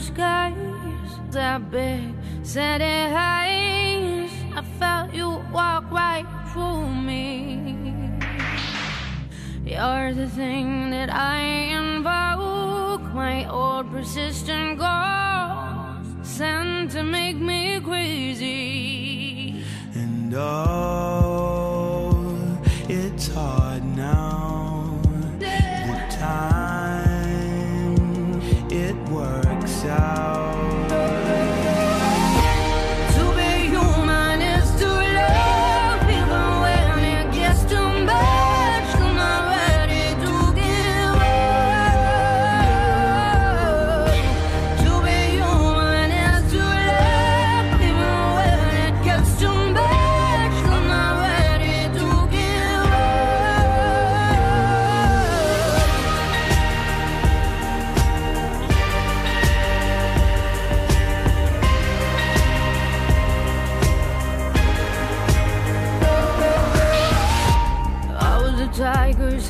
skies, that big city heights. I felt you walk right through me. You're the thing that I invoke, my old persistent ghost, sent to make me crazy. And oh, tigers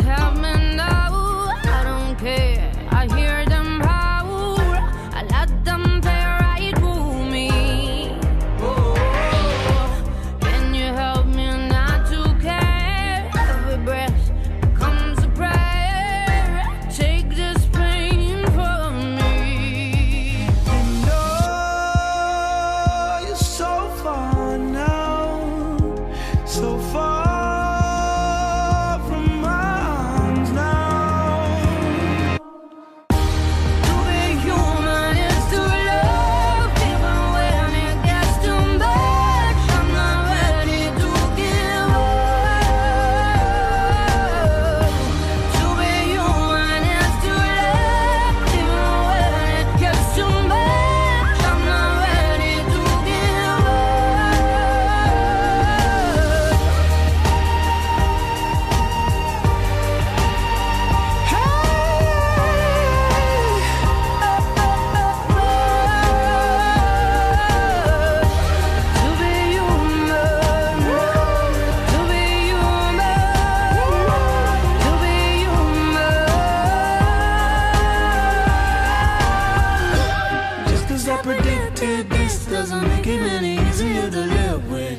Predicted this doesn't make it any easier to live with.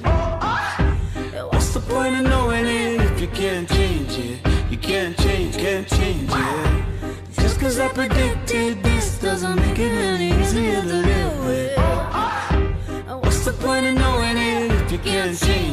What's the point of knowing it if you can't change it? You can't change, can't change it. Just cause I predicted this doesn't make it any easier to live with. What's the point of knowing it if you can't change